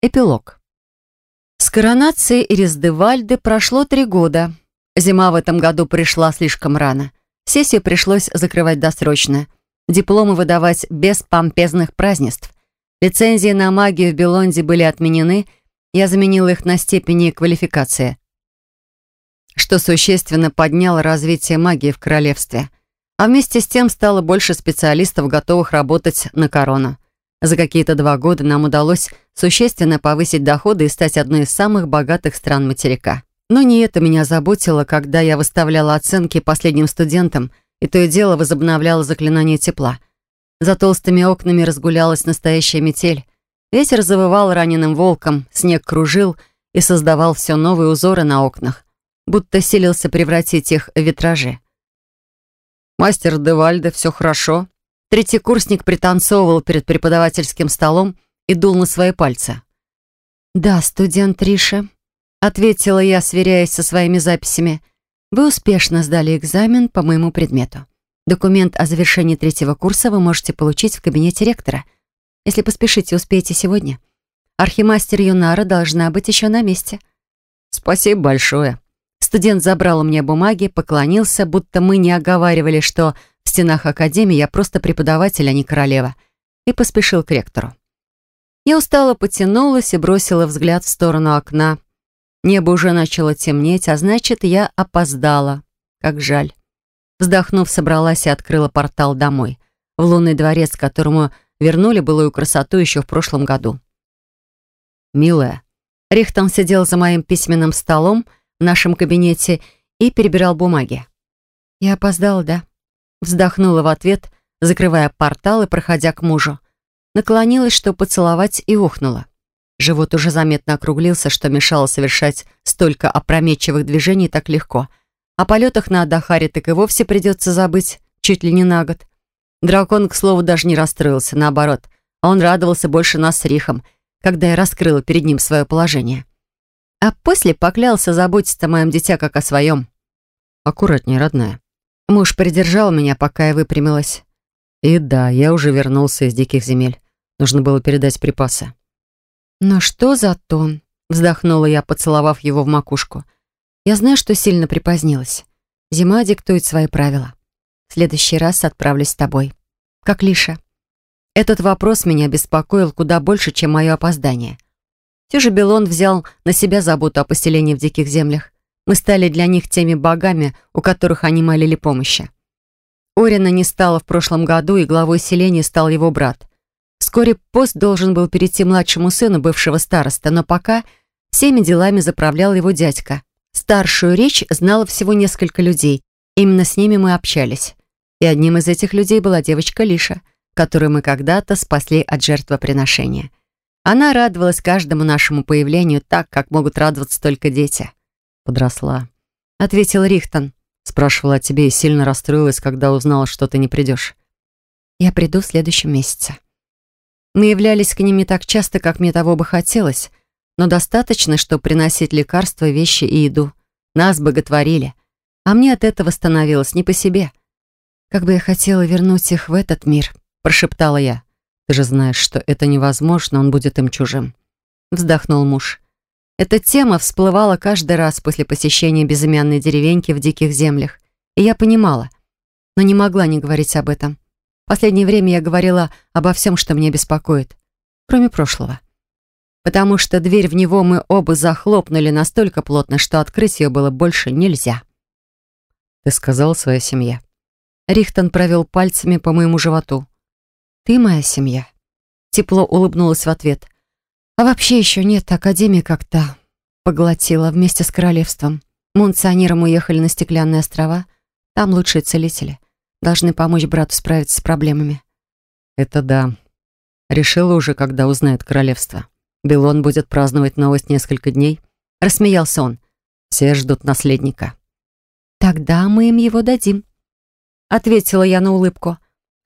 Эпилог. С коронацией Ириздевальды прошло три года. Зима в этом году пришла слишком рано. Сессию пришлось закрывать досрочно. Дипломы выдавать без помпезных празднеств. Лицензии на магию в Белонде были отменены, я заменила их на степени квалификации, что существенно подняло развитие магии в королевстве. А вместе с тем стало больше специалистов, готовых работать на корону. За какие-то два года нам удалось существенно повысить доходы и стать одной из самых богатых стран материка. Но не это меня заботило, когда я выставляла оценки последним студентам, и то и дело возобновляла заклинание тепла. За толстыми окнами разгулялась настоящая метель. Ветер завывал раненым волком, снег кружил и создавал все новые узоры на окнах, будто силился превратить их в витражи. «Мастер Девальде, все хорошо?» Третий курсник пританцовывал перед преподавательским столом и дул на свои пальцы. «Да, студент Риша», — ответила я, сверяясь со своими записями. «Вы успешно сдали экзамен по моему предмету. Документ о завершении третьего курса вы можете получить в кабинете ректора. Если поспешите, успеете сегодня. Архимастер Юнара должна быть еще на месте». «Спасибо большое». Студент забрал у меня бумаги, поклонился, будто мы не оговаривали, что в стенах академии я просто преподаватель, а не королева, и поспешил к ректору. Я устало потянулась и бросила взгляд в сторону окна. Небо уже начало темнеть, а значит, я опоздала. Как жаль. Вздохнув, собралась и открыла портал домой, в лунный дворец, которому вернули былую красоту еще в прошлом году. «Милая». Рихтон сидел за моим письменным столом в нашем кабинете и перебирал бумаги. «Я опоздала, да?» Вздохнула в ответ, закрывая портал и проходя к мужу. Наклонилась, чтобы поцеловать, и ухнула. Живот уже заметно округлился, что мешало совершать столько опрометчивых движений так легко. О полетах на Адахаре так и вовсе придется забыть, чуть ли не на год. Дракон, к слову, даже не расстроился, наоборот. Он радовался больше нас с Рихом, когда я раскрыла перед ним свое положение. А после поклялся заботиться о моем дитя как о своем. «Аккуратнее, родная», Муж придержал меня, пока я выпрямилась. И да, я уже вернулся из диких земель. Нужно было передать припасы. «Но что за тон?» — вздохнула я, поцеловав его в макушку. «Я знаю, что сильно припозднилась. Зима диктует свои правила. В следующий раз отправлюсь с тобой. Как Лиша». Этот вопрос меня беспокоил куда больше, чем мое опоздание. Все же Белон взял на себя заботу о поселении в диких землях. Мы стали для них теми богами, у которых они молили помощи. Орина не стало в прошлом году, и главой селения стал его брат. Вскоре пост должен был перейти младшему сыну бывшего староста, но пока всеми делами заправлял его дядька. Старшую речь знало всего несколько людей. Именно с ними мы общались. И одним из этих людей была девочка Лиша, которую мы когда-то спасли от жертвоприношения. Она радовалась каждому нашему появлению так, как могут радоваться только дети подросла», — ответил Рихтон. «Спрашивала о тебе и сильно расстроилась, когда узнала, что ты не придешь». «Я приду в следующем месяце». Мы являлись к ним так часто, как мне того бы хотелось, но достаточно, чтобы приносить лекарства, вещи и еду. Нас боготворили, а мне от этого становилось не по себе. «Как бы я хотела вернуть их в этот мир», — прошептала я. «Ты же знаешь, что это невозможно, он будет им чужим», — вздохнул муж. Эта тема всплывала каждый раз после посещения безымянной деревеньки в диких землях. И я понимала, но не могла не говорить об этом. В последнее время я говорила обо всем, что меня беспокоит, кроме прошлого. Потому что дверь в него мы оба захлопнули настолько плотно, что открыть ее было больше нельзя. «Ты сказал своей семье». Рихтон провел пальцами по моему животу. «Ты моя семья». Тепло улыбнулась в ответ – а вообще еще нет, Академия как-то поглотила вместе с королевством. Мы уехали на Стеклянные острова. Там лучшие целители. Должны помочь брату справиться с проблемами. Это да. Решила уже, когда узнает королевство. Белон будет праздновать новость несколько дней. Рассмеялся он. Все ждут наследника. Тогда мы им его дадим. Ответила я на улыбку.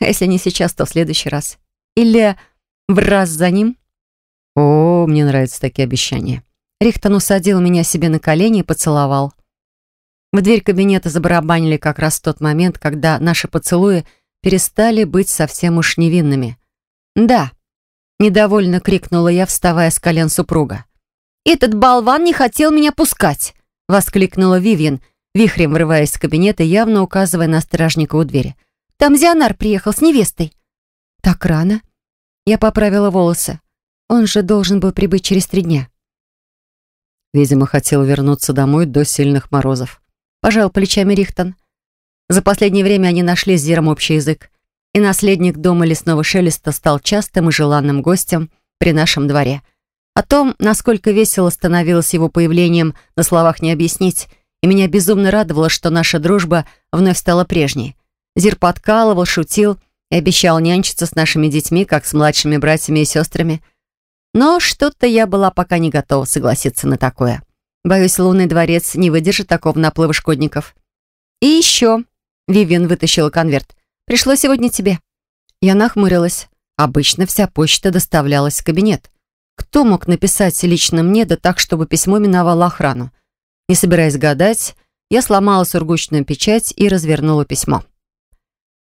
Если не сейчас, то в следующий раз. Или в раз за ним. О, мне нравятся такие обещания. Рихтон усадил меня себе на колени и поцеловал. В дверь кабинета забарабанили как раз в тот момент, когда наши поцелуи перестали быть совсем уж невинными. Да, Недовольно крикнула я, вставая с колен супруга. «Этот болван не хотел меня пускать!» Воскликнула Вивьен, вихрем врываясь в кабинет и явно указывая на стражника у двери. «Там Зионар приехал с невестой». «Так рано?» Я поправила волосы. Он же должен был прибыть через три дня. Видимо, хотел вернуться домой до сильных морозов. Пожал плечами Рихтон. За последнее время они нашли с Зиром общий язык, и наследник дома лесного шелеста стал частым и желанным гостем при нашем дворе. О том, насколько весело становилось его появлением, на словах не объяснить, и меня безумно радовало, что наша дружба вновь стала прежней. Зир подкалывал, шутил и обещал нянчиться с нашими детьми, как с младшими братьями и сестрами – но что-то я была пока не готова согласиться на такое. Боюсь, лунный дворец не выдержит такого наплыва шкодников. И еще. Вивиан вытащила конверт. Пришло сегодня тебе. Я нахмурилась. Обычно вся почта доставлялась в кабинет. Кто мог написать лично мне, да так, чтобы письмо миновало охрану? Не собираясь гадать, я сломала сургучную печать и развернула письмо.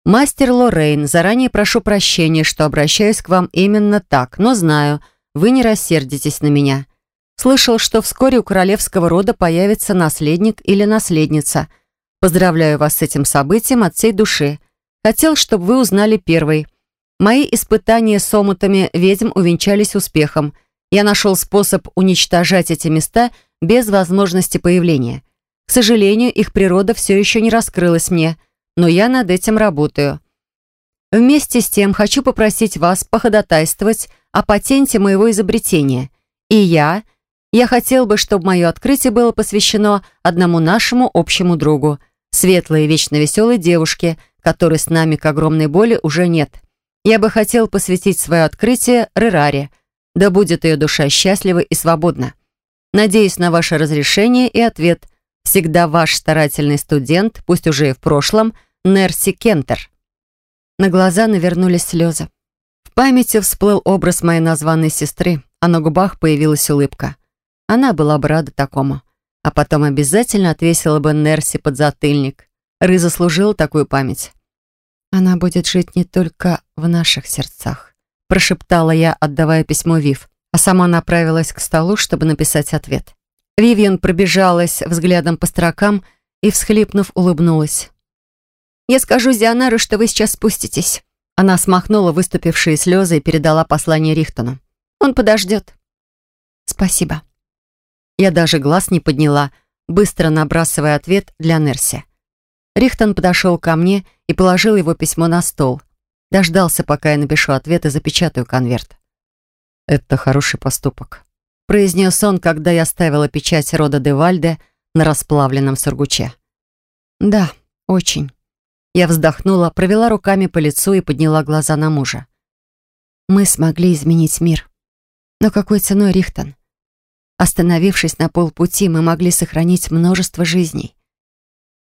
«Мастер Лоррейн, заранее прошу прощения, что обращаюсь к вам именно так, но знаю, вы не рассердитесь на меня. Слышал, что вскоре у королевского рода появится наследник или наследница. Поздравляю вас с этим событием от всей души. Хотел, чтобы вы узнали первый. Мои испытания с омутами ведьм увенчались успехом. Я нашел способ уничтожать эти места без возможности появления. К сожалению, их природа все еще не раскрылась мне, но я над этим работаю. Вместе с тем хочу попросить вас походатайствовать о патенте моего изобретения. И я... Я хотел бы, чтобы мое открытие было посвящено одному нашему общему другу, светлой и вечно веселой девушке, которой с нами к огромной боли уже нет. Я бы хотел посвятить свое открытие Рераре. Да будет ее душа счастлива и свободна. Надеюсь на ваше разрешение и ответ. Всегда ваш старательный студент, пусть уже и в прошлом, Нерси Кентер. На глаза навернулись слезы. В памяти всплыл образ моей названной сестры, а на губах появилась улыбка. Она была бы рада такому. А потом обязательно отвесила бы Нерси под затыльник. Ры заслужил такую память. «Она будет жить не только в наших сердцах», прошептала я, отдавая письмо Вив, а сама направилась к столу, чтобы написать ответ. Вивиан пробежалась взглядом по строкам и, всхлипнув, улыбнулась. «Я скажу Зионару, что вы сейчас спуститесь». Она смахнула выступившие слезы и передала послание Рихтону. «Он подождет». «Спасибо». Я даже глаз не подняла, быстро набрасывая ответ для Нерси. Рихтон подошел ко мне и положил его письмо на стол. Дождался, пока я напишу ответ и запечатаю конверт. «Это хороший поступок», — произнес он, когда я ставила печать рода Девальде на расплавленном сургуче. «Да, очень». Я вздохнула, провела руками по лицу и подняла глаза на мужа. Мы смогли изменить мир. Но какой ценой, Рихтон? Остановившись на полпути, мы могли сохранить множество жизней.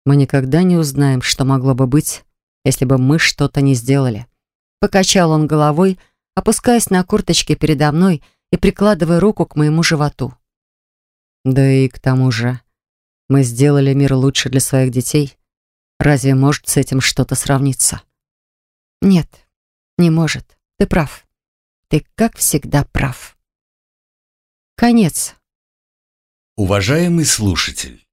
Мы никогда не узнаем, что могло бы быть, если бы мы что-то не сделали. Покачал он головой, опускаясь на курточке передо мной и прикладывая руку к моему животу. Да и к тому же, мы сделали мир лучше для своих детей. Разве может с этим что-то сравниться? Нет, не может. Ты прав. Ты, как всегда, прав. Конец. Уважаемый слушатель,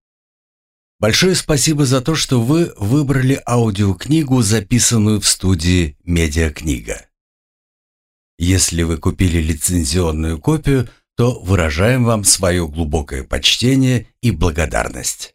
большое спасибо за то, что вы выбрали аудиокнигу, записанную в студии «Медиакнига». Если вы купили лицензионную копию, то выражаем вам свое глубокое почтение и благодарность.